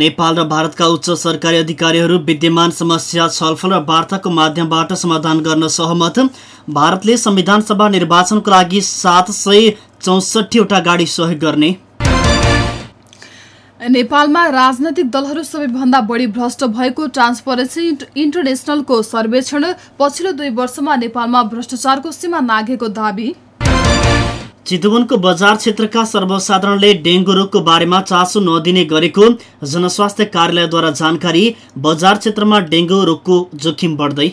नेपाल र भारतका उच्च सरकारी अधिकारीहरू विद्यमान समस्या छलफल र वार्ताको माध्यमबाट समाधान गर्न सहमत। भारतले संविधान सभा निर्वाचनको लागि सात सय चौसठीवटा गाडी सहयोग गर्ने। नेपालमा राजनैतिक दलहरू सबैभन्दा बढी भ्रष्ट भएको ट्रान्सपरेन्सी इन्टरनेसनलको सर्वेक्षण पछिल्लो दुई वर्षमा नेपालमा भ्रष्टाचारको सीमा नागेको दावी। चितवनको बजार क्षेत्रका सर्वसाधारणले डेङ्गु रोगको बारेमा चासो नदिने गरेको जनस्वास्थ्य कार्यालयद्वारा जानकारी बजार क्षेत्रमा डेङ्गु रोगको जोखिम बढ्दै।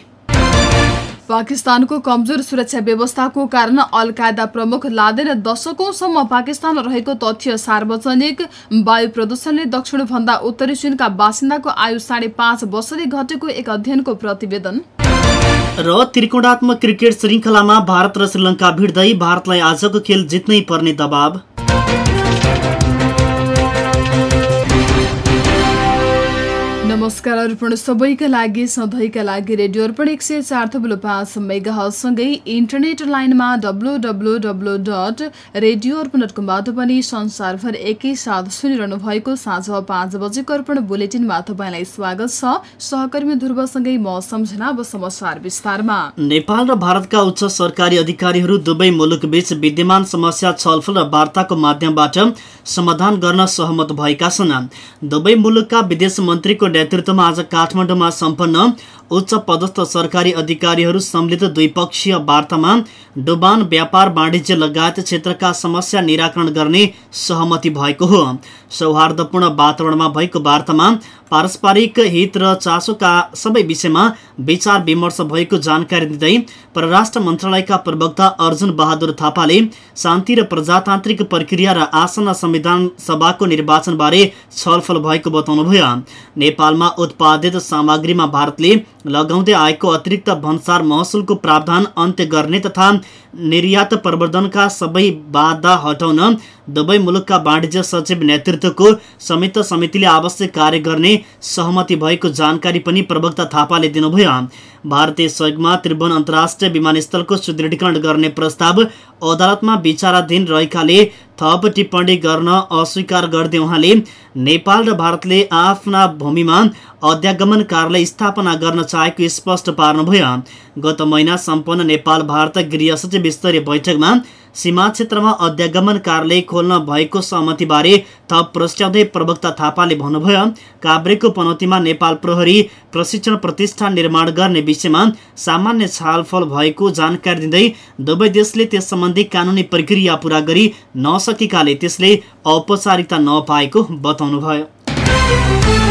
पाकिस्तानको कमजोर सुरक्षा व्यवस्थाको कारण अल कायदा प्रमुख लादेन दशकौंसम्म पाकिस्तान रहेको तथ्य सार्वजनिक वायु प्रदूषणले दक्षिणभन्दा उत्तरी चीनका बासिन्दाको आयु साढे पाँच वर्षले घटेको एक अध्ययनको प्रतिवेदन। र त्रिकोणात्मक क्रिकेट श्रृङ्खलामा भारत र श्रीलङ्का भिड्दै भारतलाई आजको खेल जित्नै पर्ने दबाव। नमस्कार अर्पण सबैका लागि सधैँका लागि रेडियो अर्पण एक सय चार थुप्रो पाँच मेगासँगै इन्टरनेट लाइनमा W W W dot radio Arpan dot कमबाट पनि संसारभर एकैसाथ सुनिरहनु भएको साँझ पाँच बजेको अर्पण बुलेटिनमा तपाईँलाई स्वागत छ। सहकर्मी ध्रुवसँगै म सम्झना अब समाचार विस्तारमा। नेपाल र भारतका उच्च सरकारी अधिकारीहरू दुवै मुलुकबीच विद्यमान समस्या छलफल र वार्ताको माध्यमबाट समाधान गर्न सहमत भएका छन्। दुवै मुलुकका विदेश मन्त्रीको नेतृत्वमा आज काठमाडौँमा सम्पन्न उच्च पदस्थ सरकारी अधिकारीहरू सम्मिलित द्विपक्षीय वार्तामा डुबान व्यापार वाणिज्य लगायत क्षेत्रका समस्या निराकरण गर्ने सहमति भएको हो। सौहार्दपूर्ण वातावरणमा भएको वार्तामा पारस्परिक हित र चासोका सबै विषयमा विचार विमर्श भएको जानकारी दिँदै परराष्ट्र मन्त्रालयका प्रवक्ता अर्जुन बहादुर थापाले शान्ति र प्रजातान्त्रिक प्रक्रिया र आसन्न संविधान सभाको निर्वाचनबारे छलफल भएको बताउनुभयो। नेपालमा उत्पादित सामग्रीमा भारतले लगाउँदै आएको अतिरिक्त भन्सार महसुलको प्रावधान अन्त्य गर्ने तथा निर्यात प्रवर्धनका सबै बाधा हटाउन दुवै मुलुकका वाणिज्य सचिव नेतृत्वको संयुक्त समितिले आवश्यक कार्य गर्ने सहमति भएको जानकारी पनि प्रवक्ता थापाले दिनुभयो। भारतीय सहयोगमा त्रिभुवन अन्तर्राष्ट्रिय विमानस्थलको सुदृढीकरण गर्ने प्रस्ताव अदालतमा विचाराधीन रहेकाले थप टिप्पणी गर्न अस्वीकार गर्दै उहाँले नेपाल र भारतले आफ्ना भूमिमा अध्यागमन कार्यालय स्थापना गर्न चाहेको स्पष्ट पार्नुभयो। गत महिना सम्पन्न नेपाल भारत गृह सचिव स्तरीय बैठकमा सीमा क्षेत्रमा अध्यागमन कार्यालय खोल्न भएको सहमतिबारे थप प्रस्ट्याउँदै प्रवक्ता थापाले भन्नुभयो काभ्रेको पनौतीमा नेपाल प्रहरी प्रशिक्षण प्रतिष्ठान निर्माण गर्ने विषयमा सामान्य छलफल भएको जानकारी दिँदै दुवै देशले त्यस सम्बन्धी कानुनी प्रक्रिया पूरा गरी नसकेकाले त्यसले औपचारिकता नपाएको बताउनुभयो।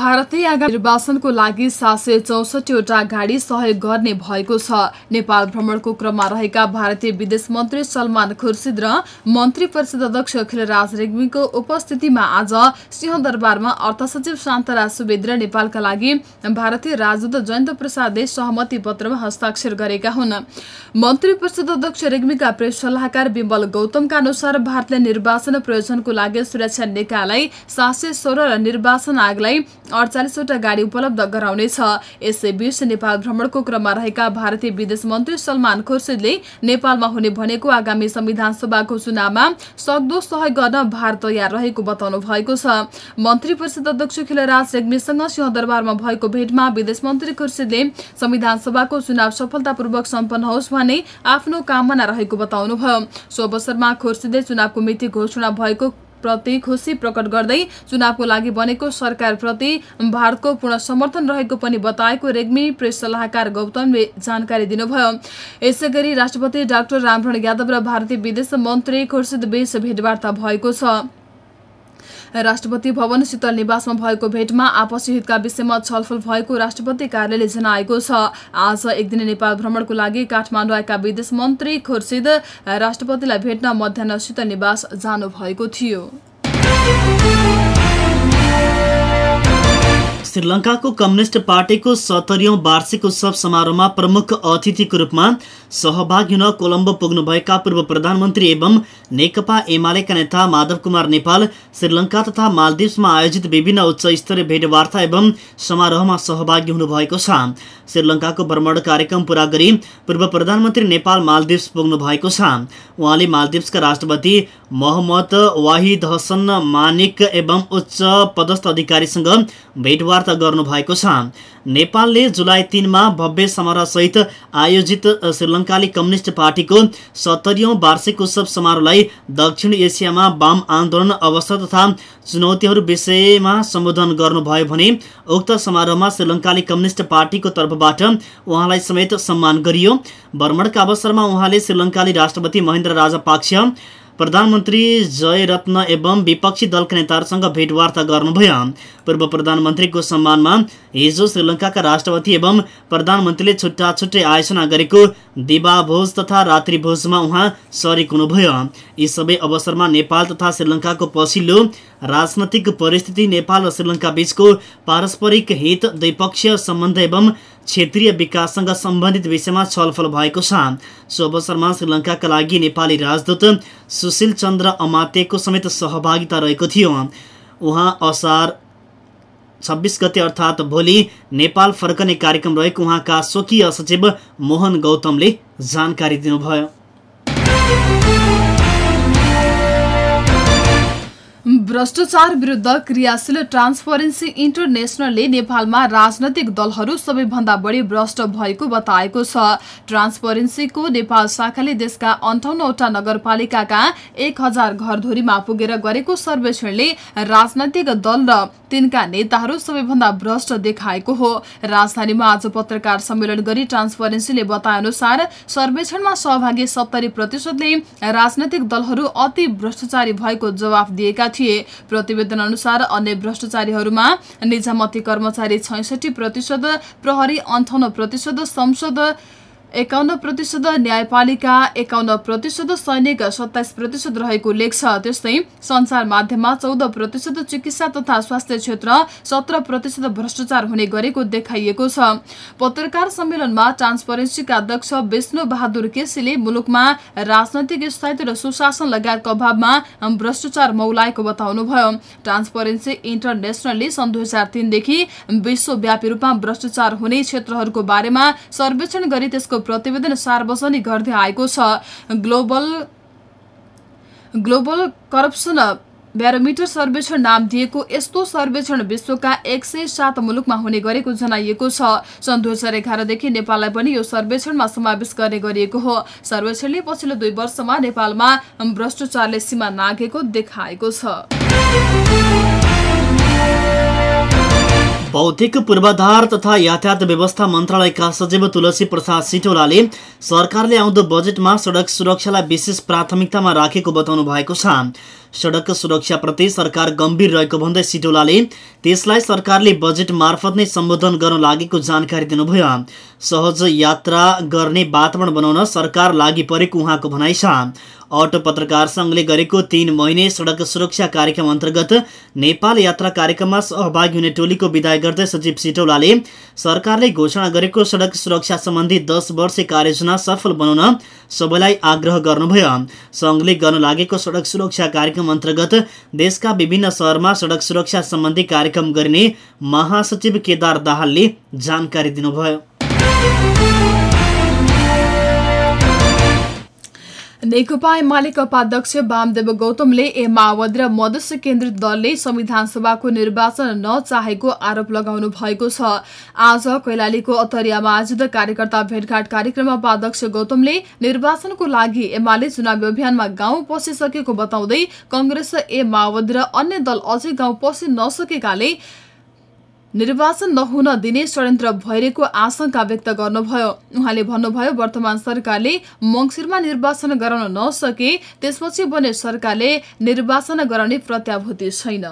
भारतले आगामी निर्वाचनको लागि सात सय चौसठीवटा गाडी सहयोग गर्ने भएको छ। नेपाल भ्रमणको क्रममा रहेका भारतीय विदेश मन्त्री सलमान खुर्सिद र मन्त्री परिषद अध्यक्ष खिलराज रेग्मीको उपस्थितिमा आज सिंहदरबारमा अर्थ सचिव शान्तराज सुवेदी र नेपालका लागि भारतीय राजदूत जयन्त प्रसादले सहमति पत्रमा हस्ताक्षर गरेका हुन्। मन्त्री परिषद अध्यक्ष रेग्मीका प्रेस सल्लाहकार बिमल गौतमका अनुसार भारतले निर्वाचन प्रयोजनको लागि सुरक्षा निकायलाई सात सय सोह्र र निर्वाचन आयोगलाई अडचालिसवटा गाडी उपलब्ध गराउनेछ। यसैबीच नेपाल भ्रमणको क्रममा रहेका भारतीय विदेश मन्त्री सलमान खुर्सिदले नेपालमा हुने भनेको आगामी संविधान सभाको चुनावमा सक्दो सहयोग गर्न भारत तयार रहेको बताउनु भएको छ। मन्त्री परिषद अध्यक्ष खिलराज रेग्मीसँग सिंहदरबारमा भएको भेटमा विदेश मन्त्री खुर्सिदले संविधान सभाको चुनाव सफलतापूर्वक सम्पन्न होस् भन्ने आफ्नो कामना रहेको बताउनुभयो। सो अवसरमा खुर्सिदले चुनावको मिति घोषणा भएको प्रति खुसी प्रकट गर्दै चुनावको लागि बनेको सरकारप्रति भारतको पूर्ण समर्थन रहेको पनि बताएको रेग्मी प्रेस सल्लाहकार गौतमले जानकारी दिनुभयो। यसै गरी राष्ट्रपति डाक्टर रामरण यादव र भारतीय विदेश मन्त्री खुर्सिद बीच भेटवार्ता भएको छ। राष्ट्रपति भवन शीतल निवासमा भएको भेटमा आपसी हितका विषयमा छलफल भएको राष्ट्रपति कार्यालयले जनाएको छ। आज एक दिन नेपाल भ्रमणको लागि काठमाडौँ आएका विदेश मन्त्री खुर्सिद राष्ट्रपतिलाई भेट्न मध्याह शीतल निवास जानुभएको थियो। श्रीलङ्काको कम्युनिस्ट पार्टीको सत्तरीौँ वार्षिक उत्सव समारोहमा प्रमुख अतिथिको रूपमा सहभागी हुन कोलम्बो पुग्नुभएका पूर्व प्रधानमन्त्री एवं नेकपा एमालेका नेता माधव कुमार नेपाल श्रीलङ्का तथा मालदिप्समा आयोजित विभिन्न उच्च स्तरीय भेटवार्ता एवं समारोहमा सहभागी हुनुभएको छ। श्रीलङ्काको भ्रमण कार्यक्रम पूरा गरी पूर्व प्रधानमन्त्री नेपाल मालदिप्स पुग्नु भएको छ। उहाँले मालदिप्सका राष्ट्रपति मोहम्मद वाहिद हसन मानिक एवं उच्च पदस्थ अधिकारीसँग भेटवार्ता गर्नुभएको छ। नेपालले जुलाई तिनमा भव्य समारोहसहित आयोजित श्रीलङ्काली कम्युनिस्ट पार्टीको सत्तरीौँ वार्षिक उत्सव समारोहलाई दक्षिण एसियामा वाम आन्दोलन अवस्था तथा चुनौतीहरू विषयमा सम्बोधन गर्नुभयो भने उक्त समारोहमा श्रीलङ्काली कम्युनिस्ट पार्टीको तर्फबाट उहाँलाई समेत सम्मान गरियो। भ्रमणका अवसरमा उहाँले श्रीलङ्काली राष्ट्रपति महेन्द्र राजापाक्ष प्रधानमन्त्री जयरत्न एवं विपक्षी दलका नेताहरूसँग भेटवार्ता गर्नुभयो। पूर्व प्रधानमन्त्रीको सम्मानमा हिजो श्रीलङ्काका राष्ट्रपति एवं प्रधानमन्त्रीले छुट्टा छुट्टै आयोजना गरेको दिवाभोज तथा रात्रिभोजमा उहाँ सरिक हुनुभयो। यी सबै अवसरमा नेपाल तथा श्रीलङ्काको पछिल्लो राजनैतिक परिस्थिति नेपाल र श्रीलङ्का बीचको पारस्परिक हित द्विपक्षीय सम्बन्ध एवं क्षेत्रीय विकाससँग सम्बन्धित विषयमा छलफल भएको छ। सो अवसरमा श्रीलङ्काका लागि नेपाली राजदूत सुशील चन्द्र अमातेको समेत सहभागिता रहेको थियो। उहाँ असार छब्बिस गते अर्थात् भोलि नेपाल फर्कने कार्यक्रम रहेको उहाँका स्वकीय सचिव मोहन गौतमले जानकारी दिनुभयो। भ्रष्टाचार विरुद्ध क्रियाशील ट्रान्सपरेन्सी इन्टरनेसनलले नेपालमा राजनैतिक दलहरू सबैभन्दा बढी भ्रष्ट भएको बताएको छ। ट्रान्सपरेन्सीको नेपाल शाखाले देशका अन्ठाउन्नवटा नगरपालिकाका एक हजार घरधुरीमा पुगेर गरेको सर्वेक्षणले राजनैतिक दल र तिनका नेताहरू सबैभन्दा भ्रष्ट देखाएको हो। राजधानीमा आज पत्रकार सम्मेलन गरी ट्रान्सपरेन्सीले बताए अनुसार सर्वेक्षणमा सहभागी सत्तरी प्रतिशतले राजनैतिक दलहरू अति भ्रष्टाचारी भएको जवाफ दिएका थिए। प्रतिवेदन अनुसार अन्य भ्रष्टाचारीहरूमा निजामती कर्मचारी छैसठी प्रतिशत प्रहरी अन्ठाउन्न प्रतिशत संसद एकाउन्न प्रतिशत न्यायपालिका एकाउन्न प्रतिशत सैनिक सत्ताइस प्रतिशत रहेको उल्लेख छ। त्यस्तै सञ्चार माध्यममा चौध प्रतिशत चिकित्सा तथा स्वास्थ्य क्षेत्र सत्र प्रतिशत भ्रष्टाचार हुने गरेको देखाइएको छ। पत्रकार सम्मेलनमा ट्रान्सपरेन्सीका अध्यक्ष विष्णु बहादुर केसीले मुलुकमा राजनैतिक स्थायित्व र सुशासन लगायतको अभावमा भ्रष्टाचार मौलाएको बताउनुभयो। ट्रान्सपरेन्सी इन्टरनेसनलले सन् दुई हजार तिनदेखि विश्वव्यापी रूपमा भ्रष्टाचार हुने क्षेत्रहरूको बारेमा सर्वेक्षण गरी त्यसको प्रतिवेदन सार्वजनिक गर्दै आएको छ। ग्लोबल ग्लोबल करप्सन ब्यारोमिटर सर्वेक्षण नाम दिएको यस्तो सर्वेक्षण विश्वका एक सय सात मुलुकमा हुने गरेको जनाइएको छ। सन् दुई हजार एघारदेखि नेपाललाई पनि यो सर्वेक्षणमा समावेश गर्ने गरिएको हो। सर्वेक्षणले पछिल्लो दुई वर्षमा नेपालमा भ्रष्टाचारले सीमा नागेको देखाएको छ। भौतिक पूर्वाधार तथा यातायात व्यवस्था मन्त्रालयका सचिव तुलसी प्रसाद सिटौलाले सरकारले आउँदो बजेटमा सडक सुरक्षालाई विशेष प्राथमिकतामा राखेको बताउनु भएको छ सडक सुरक्षाप्रति सरकार गम्भीर रहेको भन्दै सिटौलाले त्यसलाई सरकारले बजेट मार्फत नै सम्बोधन गर्न लागेको जानकारी दिनुभयो। सहज यात्रा गर्ने वातावरण बनाउन सरकार लागि परेको उहाँको भनाइ छ। अटो पत्रकार सङ्घले गरेको तीन महिने सडक सुरक्षा कार्यक्रम अन्तर्गत नेपाल यात्रा कार्यक्रममा सहभागी हुने टोलीको विदाय गर्दै सचिव सिटौलाले सरकारले घोषणा गरेको सडक सुरक्षा सम्बन्धी दस वर्ष कार्ययोजना सफल बनाउन सबैलाई आग्रह गर्नुभयो। सङ्घले गर्न लागेको सडक सुरक्षा कार्यक्रम अन्तर्गत देशका विभिन्न सहरमा सडक सुरक्षा सम्बन्धी कार्यक्रम गरिने महासचिव केदार दाहालले जानकारी दिनुभयो। नेकपा एमालेका उपाध्यक्ष वामदेव गौतमले ए माओवादी र मधेस केन्द्रित दलले संविधान सभाको निर्वाचन नचाहेको आरोप लगाउनु भएको छ। आज कैलालीको अतरियामा आयोजित कार्यकर्ता भेटघाट कार्यक्रममा उपाध्यक्ष गौतमले निर्वाचनको लागि एमाले चुनावी अभियानमा गाउँ पसिसकेको बताउँदै कंग्रेस ए माओवादी र अन्य दल अझै गाउँ पसि नसकेकाले निर्वाचन नहुन दिने षड्यन्त्र भइरहेको आशंका व्यक्त गर्नुभयो। उहाँले भन्नुभयो वर्तमान सरकारले मङ्सिरमा निर्वाचन गराउन नसके त्यसपछि बने सरकारले निर्वाचन गराउने प्रत्याभूति छैन।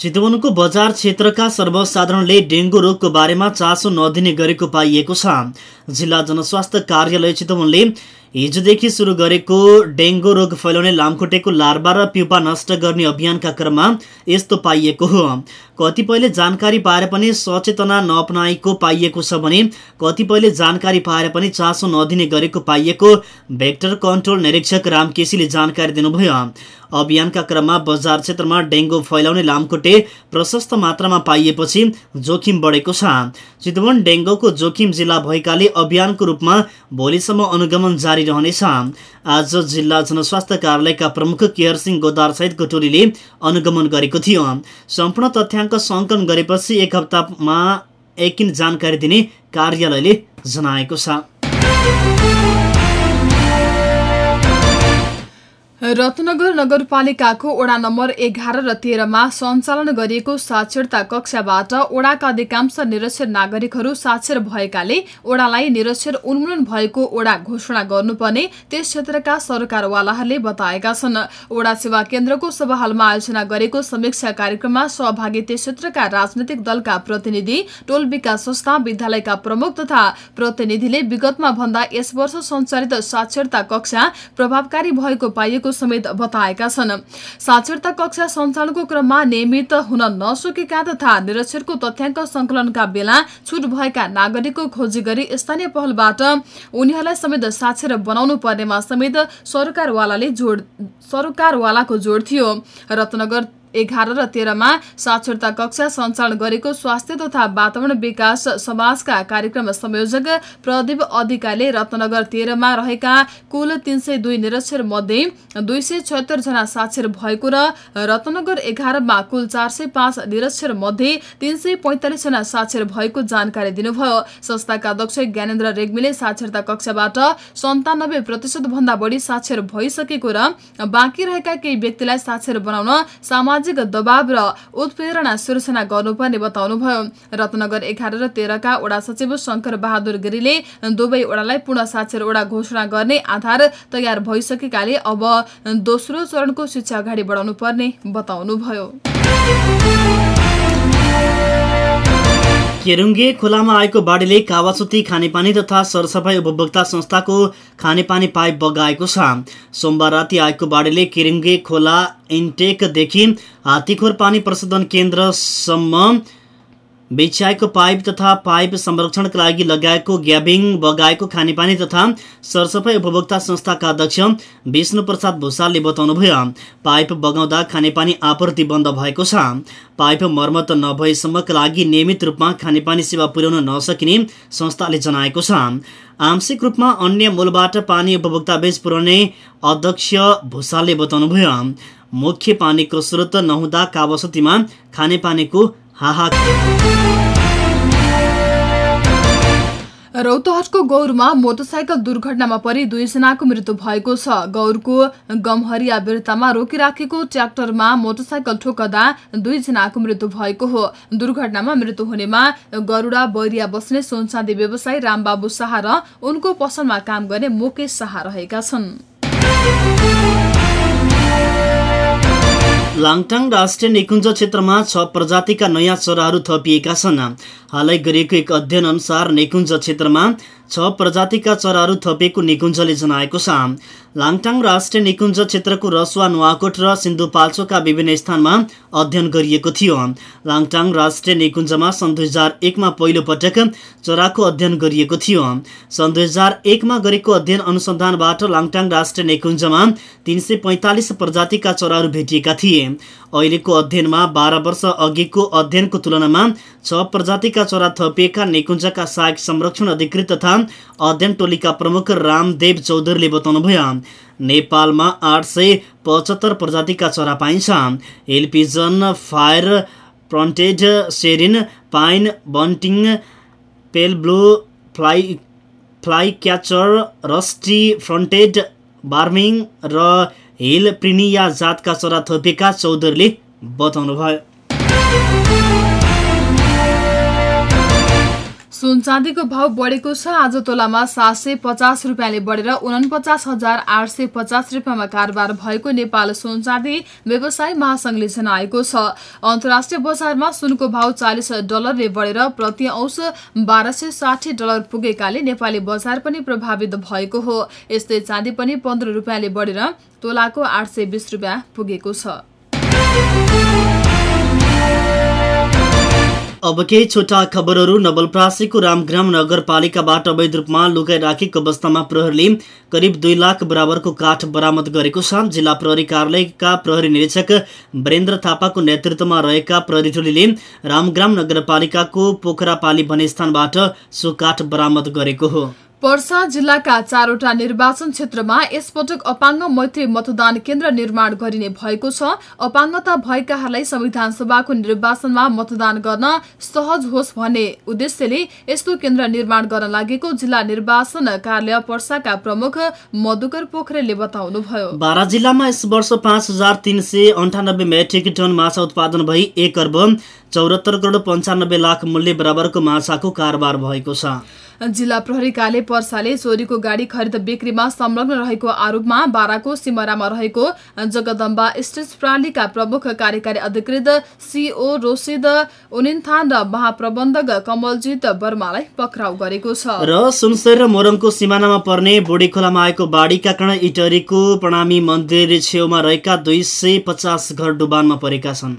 चितवनको बजार क्षेत्रका सर्वसाधारणले डेङ्गु रोगको बारेमा चासो नदिने गरेको पाइएको छ। जिल्ला जनस्वास्थ्य कार्यालय चितवनले हिजोदेखि सुरु गरेको डेङ्गु रोग फैलाउने लामखुट्टेको लार्वा र प्युपा नष्ट गर्ने अभियानका क्रममा यस्तो पाइएको हो। कतिपयले जानकारी पाएर पनि सचेतना नअपनाएको पाइएको छ भने कतिपयले जानकारी पाएर पनि चासो नदिने गरेको पाइएको भेक्टर कन्ट्रोल निरीक्षक राम केसीले जानकारी दिनुभयो। अभियानका क्रममा बजार क्षेत्रमा डेङ्गु फैलाउने लामखुट्टे प्रशस्त मात्रामा पाइएपछि जोखिम बढेको छ। चितवन डेङ्गुको जोखिम जिल्ला भएकाले अभियानको रूपमा भोलिसम्म अनुगमन जारी रहनेछ। आज जिल्ला जनस्वास्थ्य कार्यालयका प्रमुख केयर सिंह गोदार सहितको टोलीले अनुगमन गरेको थियो। सम्पूर्ण तथ्याङ्क सङ्कलन गरेपछि एक हप्तामा एकिन जानकारी दिने कार्यालयले जनाएको छ। रत्नगर नगरपालिकाको वडा नम्बर एघार र तेह्रमा सञ्चालन गरिएको साक्षरता कक्षाबाट ओडाका अधिकांश निरक्षर नागरिकहरू साक्षर भएकाले ओडालाई निरक्षर उन्मूलन भएको ओडा घोषणा गर्नुपर्ने त्यस क्षेत्रका सरकारवालाहरूले बताएका छन्। ओडा सेवा केन्द्रको सभाहालमा आयोजना गरेको समीक्षा कार्यक्रममा सहभागी त्यस क्षेत्रका राजनैतिक दलका प्रतिनिधि टोल विकास संस्था विद्यालयका प्रमुख तथा प्रतिनिधिले विगतमा भन्दा यस वर्ष सञ्चालित साक्षरता कक्षा प्रभावकारी भएको पाइएको समेत बताएका छन्। साक्षरता कक्षा सञ्चालनको क्रममा नियमित हुन नसकेका तथा निरक्षरको तथ्याङ्क संकलनका बेला छुट भएका नागरिकको खोजी गरी स्थानीय पहलबाट उनीहरूलाई समेत साक्षर बनाउनु पर्नेमा समेत सरकारवालाले जोड सरकारवालाको जोड थियो। रत्नगर एघार र तेह्रमा साक्षरता कक्षा सञ्चालन गरेको स्वास्थ्य तथा वातावरण विकास समाजका कार्यक्रम संयोजक प्रदीप अधिकारीले रत्नगर तेह्रमा रहेका कुल तीन सय दुई निरक्षर मध्ये दुई सय छत्तर जना साक्षर भएको र रत्नगर एघारमा कुल चार सय पाँच निरक्षर मध्ये तीन सय पैँतालिस जना साक्षर भएको जानकारी दिनुभयो। संस्थाका अध्यक्ष ज्ञानेन्द्र रेग्मीले साक्षरता कक्षाबाट सन्तानब्बे प्रतिशत भन्दा बढी साक्षर भइसकेको र बाँकी रहेका केही व्यक्तिलाई साक्षर बनाउन सामाजिक सामाजिक दबाव र उत्प्रेरणा सिर्जना गर्नुपर्ने बताउनुभयो। रत्नगर एघार र तेह्रका वडा सचिव शङ्कर बहादुर गिरीले दुवै वडालाई पूर्ण साक्षर वडा घोषणा गर्ने आधार तयार भइसकेकाले अब दोस्रो चरणको शिक्षा अगाडि बढाउनु पर्ने बताउनुभयो। केरुङ्गे खोलामा आएको बाढीले कावासुती खानेपानी तथा सरसफाई उपभोक्ता संस्थाको खानेपानी पाइप बगाएको छ। सोमबार राति आएको बाढीले केरुङ्गे खोला इन्टेकदेखि हात्तीखोर पानी प्रशोधन केन्द्रसम्म बिछ्याएको पाइप तथा पाइप संरक्षणका लागि लगाएको ग्याबिङ बगाएको खानेपानी तथा सरसफाई उपभोक्ता संस्थाका अध्यक्ष विष्णु प्रसाद भूषालले बताउनुभयो पाइप बगाउँदा खानेपानी आपूर्ति बन्द भएको छ। पाइप मर्मत नभएसम्मका लागि नियमित रूपमा खानेपानी सेवा पुर्याउन नसकिने संस्थाले जनाएको छ। आंशिक रूपमा अन्य मूलबाट पानी उपभोक्ता बीच पुर्याउने अध्यक्ष भूषालले बताउनुभयो मुख्य पानीको स्रोत नहुँदा कावासतीमा खानेपानीको रौतहटको गौरमा मोटरसाइकल दुर्घटनामा परि दुईजनाको मृत्यु भएको छ। गौरको गमहरिया बिर्तामा रोकिराखेको ट्र्याक्टरमा मोटरसाइकल ठोक्दा दुईजनाको मृत्यु भएको हो। दुर्घटनामा मृत्यु हुनेमा गरुडा बैरिया बस्ने सोनचाँदी व्यवसायी रामबाबु शाह र उनको पसलमा काम गर्ने मुकेश शाह रहेका छन्। लाङटाङ राष्ट्रिय निकुञ्ज क्षेत्रमा छ प्रजातिका नयाँ चराहरू थपिएका छन्। हालै गरिएको एक अध्ययन अनुसार निकुञ्ज क्षेत्रमा छ प्रजातिका चराहरू थपिएको निकुञ्जले जनाएको छ। लाङटाङ राष्ट्रिय निकुञ्ज क्षेत्रको रसुवा नुवाकोट र सिन्धुपाल्चोकका विभिन्न स्थानमा अध्ययन गरिएको थियो। लाङटाङ राष्ट्रिय निकुञ्जमा सन् दुई हजार एकमा पहिलो पटक चराको अध्ययन गरिएको थियो। सन् दुई हजार एकमा गरेको अध्ययन अनुसन्धानबाट लाङटाङ राष्ट्रिय निकुञ्जमा तिन सय पैँतालिस प्रजातिका चराहरू भेटिएका थिए। अहिलेको अध्ययनमा बाह्र वर्ष अघिको अध्ययनको तुलनामा छ प्रजातिका चरा थपिएका निकुञ्जका सहायक संरक्षण अधिकृत तथा अध्ययन टोलीका प्रमुख रामदेव चौधरीले बताउनुभयो नेपालमा आठ सय पचहत्तर प्रजातिका चरा पाइन्छ। Hill pigeon fire fronted serin pine bunting pale blue fly flycatcher rusty fronted barwing र हिल प्रिनिया जातका चरा थोपेका चौधरीले बताउनुभयो। सुन चाँदीको भाव बढेको छ आज तोलामा सात सय पचास रुपियाँले बढेर उनपचास हजार आठ सय पचास रुपियाँमा कारोबार भएको नेपाल सुन चाँदी व्यवसाय महासंघले जनाएको छ। अन्तर्राष्ट्रिय बजारमा सुनको भाव चालिस डलरले बढेर प्रति औंस बाह्र सय साठी डलर पुगेकाले नेपाली बजार पनि प्रभावित भएको हो। यस्तै चाँदी पनि पन्ध्र रुपियाँले बढेर तोलाको आठ सय पुगेको छ। अब केही छोटा खबरहरू नवलप्रासीको रामग्राम नगरपालिकाबाट अवैध रूपमा लुकाइ राखेको अवस्थामा प्रहरीले करिब दुई लाख बराबरको काठ बरामद गरेको छ जिल्ला प्रहरी कार्यालयका प्रहरी निरीक्षक वरेन्द्र थापाको नेतृत्वमा रहेका प्रहरी टोलीले रामग्राम नगरपालिकाको पोखरापाली भन्ने स्थानबाट सो काठ बरामद गरेको हो। पर्सा जिल्लाका चारवटा निर्वाचन क्षेत्रमा यसपटक अपाङ्ग मैत्री मतदान केन्द्र निर्माण गरिने भएको छ। अपाङ्गता भएकाहरूलाई संविधान सभाको निर्वाचनमा मतदान गर्न सहज होस् भन्ने उद्देश्यले यस्तो केन्द्र निर्माण गर्न लागेको जिल्ला निर्वाचन कार्यालय पर्साका प्रमुख मधुकर पोखरेलले बताउनुभयो। बारा जिल्लामा यस वर्ष पाँच हजार तिन सय अन्ठानब्बे मेट्रिक टन माछा उत्पादन भई एक अर्ब चौरात्तर करोड पन्चानब्बे लाख मूल्य बराबरको माछाको कारोबार भएको छ। जिल्ला प्रहरी कार्यालय पर्साले चोरीको गाडी खरिद बिक्रीमा संलग्न रहेको आरोपमा बाराको सिमरामा रहेको जगदम्बा स्टेज प्रणालीका प्रमुख कार्यकारी अधिकृत सिओ रोसिद उनिन्थान र महाप्रबन्धक कमलजित वर्मालाई पक्राउ गरेको छ। र सुनसर र मोरङको सिमानामा पर्ने बोडी खोलामा आएको बाढीका कारण इटरीको प्रणामी मन्दिर छेउमा रहेका दुई सय पचास घर डुबानमा परेका छन्।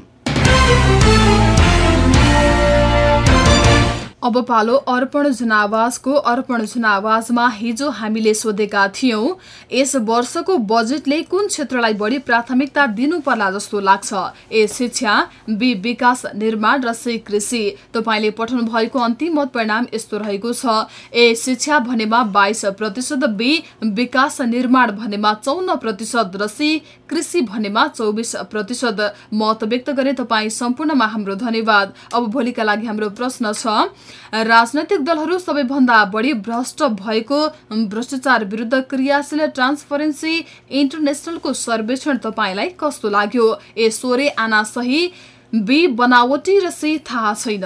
अब पालो अर्पण जनावासको अर्पण जनावासमा हिजो हामीले सोधेका थियौं यस वर्षको बजेटले कुन क्षेत्रलाई बढी प्राथमिकता दिनुपर्ला जस्तो लाग्छ? ए शिक्षा बी विकास निर्माण र सी कृषि। तपाईँले पठाउनु भएको अन्तिम मत परिणाम यस्तो रहेको छ। ए शिक्षा भनेमा बाइस प्रतिशत बी विकास निर्माण भनेमा चौन्न प्रतिशत र सी कृषि भनेमा चौबिस प्रतिशत। मत व्यक्त गरे तपाईँ सम्पूर्णमा हाम्रो धन्यवाद। अब भोलिका लागि हाम्रो प्रश्न छ राजनैतिक दलहरू सबैभन्दा बढी भ्रष्ट भएको भ्रष्टाचार विरुद्ध क्रियाशील ट्रान्सपरेन्सी इन्टरनेसनलको सर्वेक्षण तपाईँलाई कस्तो लाग्यो? ए सोरे आना सही बी बनावटी र सी थाहा छैन।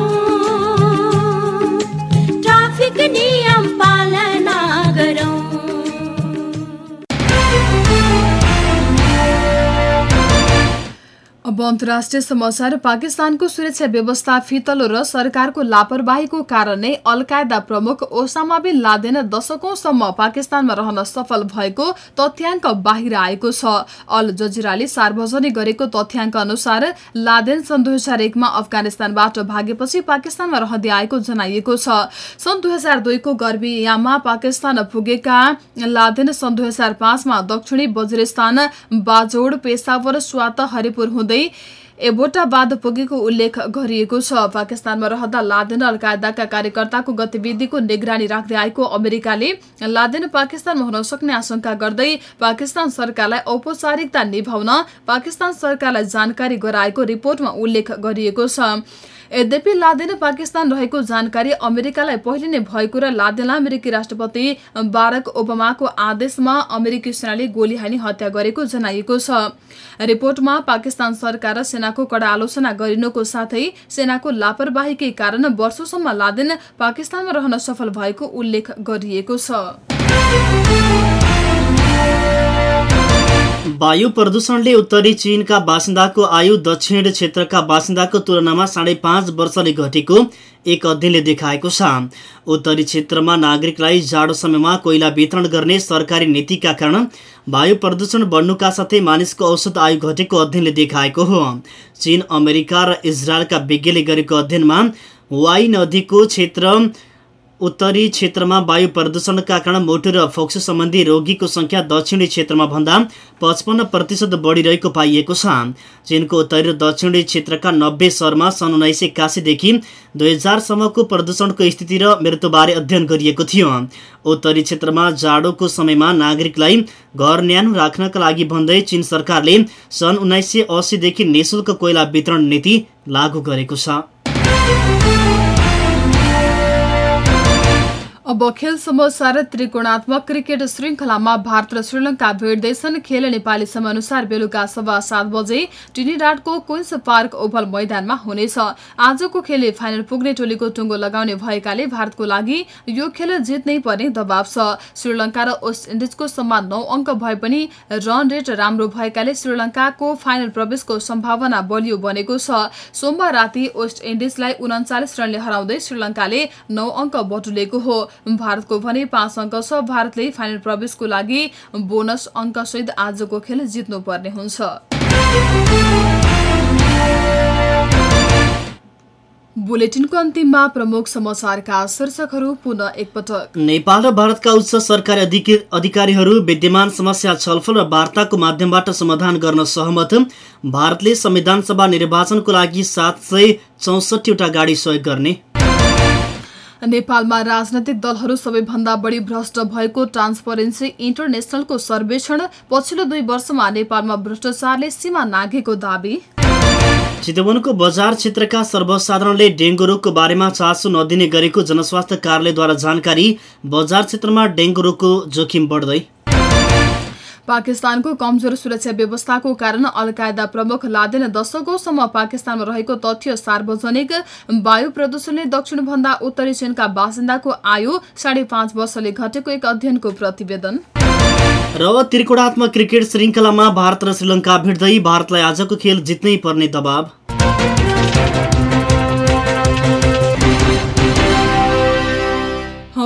अन्तर्राष्ट्रिय समाचार पाकिस्तानको सुरक्षा व्यवस्था फितलो र सरकारको लापरवाहीको कारण नै अल कायदा प्रमुख ओसामा बिन लादेन दशकौंसम्म पाकिस्तानमा रहन सफल भएको तथ्याङ्क बाहिर आएको छ। अल जजिराले सार्वजनिक गरेको तथ्याङ्क अनुसार लादेन सन् दुई हजार एकमा अफगानिस्तानबाट भागेपछि पाकिस्तानमा रहँदै आएको जनाइएको छ। सन् दुई हजार दुईको गर्बियामा पाकिस्तान पुगेका लादेन सन् दुई हजार पाँचमा दक्षिणी बज्रिस्तान बाजोड पेसावर स्वात हरिपुर हुँदै एबोटाबाद पुगेको उल्लेख गरिएको छ। पाकिस्तानमा रहँदा लादेन अल कायदाका कार्यकर्ताको गतिविधिको निगरानी राख्दै आएको अमेरिकाले लादेन पाकिस्तानमा हुन सक्ने आशंका गर्दै पाकिस्तान सरकारलाई औपचारिकता निभाउन पाकिस्तान सरकारलाई जानकारी गराएको रिपोर्टमा उल्लेख गरिएको छ। यद्यपि लादेन पाकिस्तान रहेको जानकारी अमेरिकालाई पहिले नै भएको र लादेनलाई अमेरिकी राष्ट्रपति बारक ओबामाको आदेशमा अमेरिकी सेनाले गोली हानी हत्या गरेको जनाइएको छ। रिपोर्टमा पाकिस्तान सरकार र सेनाको कड़ा आलोचना गरिनुको साथै सेनाको लापरवाहीकै कारण वर्षौसम्म लादेन पाकिस्तानमा रहन सफल भएको उल्लेख गरिएको छ। वायु प्रदूषणले उत्तरी चीनका बासिन्दाको आयु दक्षिण क्षेत्रका बासिन्दाको तुलनामा साढे पाँच वर्षले घटेको एक अध्ययनले देखाएको छ। उत्तरी क्षेत्रमा नागरिकलाई जाडो समयमा कोइला वितरण गर्ने सरकारी नीतिका कारण वायु प्रदूषण बढ्नुका साथै मानिसको औसत आयु घटेको अध्ययनले देखाएको हो। चीन अमेरिका र इजरायलका विज्ञले गरेको अध्ययनमा वाई नदीको क्षेत्र उत्तरी क्षेत्रमा वायु प्रदूषणका कारण मोटो र फोक्सो सम्बन्धी रोगीको सङ्ख्या दक्षिणी क्षेत्रमा भन्दा पचपन्न प्रतिशत बढिरहेको पाइएको छ। चीनको उत्तरी र दक्षिणी क्षेत्रका नब्बे सहरमा सन् उन्नाइस सय एकासीदेखि दुई हजारसम्मको प्रदूषणको स्थिति र मृत्युबारे अध्ययन गरिएको थियो। उत्तरी क्षेत्रमा जाडोको समयमा नागरिकलाई घर न्यानो राख्नका लागि भन्दै चीन सरकारले सन् उन्नाइस सय अस्सीदेखि निशुल्क कोइला वितरण नीति लागू गरेको छ। अब खेल समाचार त्रिकोणात्मक क्रिकेट श्रृङ्खलामा भारत र श्रीलङ्का भेट्दैछन्। खेल नेपाली समयअनुसार बेलुका सभा सात बजे टिनीडाटको क्विन्स पार्क ओभल मैदानमा हुनेछ। आजको खेल फाइनल पुग्ने टोलीको टुङ्गो लगाउने भएकाले भारतको लागि यो खेल जित्नै पर्ने दबाव छ। श्रीलङ्का र वेस्ट इन्डिजको समान नौ अङ्क भए पनि रन रेट राम्रो भएकाले श्रीलङ्काको फाइनल प्रवेशको सम्भावना बलियो बनेको छ। सोमबार राति वेस्ट इन्डिजलाई उन्चालिस रनले हराउँदै श्रीलङ्काले नौ अङ्क बटुलेको हो। भारतको भने पाँच अङ्क छ। भारतले फाइनल प्रवेशको लागि बोनस अङ्कसहित आजको खेल जित्नुपर्ने हुन्छ। बुलेटिनको अन्तिममा प्रमुख समाचारका शीर्षकहरू पुनः एकपटक। नेपाल र भारतका उच्च सरकारी अधिक- अधिकारीहरू विद्यमान समस्या छलफल र वार्ताको माध्यमबाट समाधान गर्न सहमत। भारतले संविधान सभा निर्वाचनको लागि सात सय चौसठीवटा गाडी सहयोग गर्ने। नेपालमा राजनैतिक दलहरू सबैभन्दा बढी भ्रष्ट भएको ट्रान्सपरेन्सी इन्टरनेसनलको सर्वेक्षण पछिल्लो दुई वर्षमा नेपालमा भ्रष्टाचारले सीमा नाघेको दावी। चितवनको बजार क्षेत्रका सर्वसाधारणले डेङ्गु रोगको बारेमा चासो नदिने गरेको जनस्वास्थ्य कार्यालयद्वारा जानकारी बजार क्षेत्रमा डेङ्गु रोगको जोखिम बढ्दै पाकिस्तानको कमजोर सुरक्षा व्यवस्थाको कारण अल कायदा प्रमुख लादेन दशकौंसम्म पाकिस्तानमा रहेको तथ्य सार्वजनिक वायु प्रदूषणले दक्षिणभन्दा उत्तरी चीनका बासिन्दाको आयु साढे पाँच वर्षले घटेको एक अध्ययनको प्रतिवेदन। र त्रिकोणात्मक क्रिकेट श्रृङ्खलामा भारत र श्रीलङ्का भिड्दै भारतलाई आजको खेल जित्नै पर्ने दबाव।